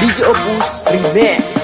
DJ Opus Remix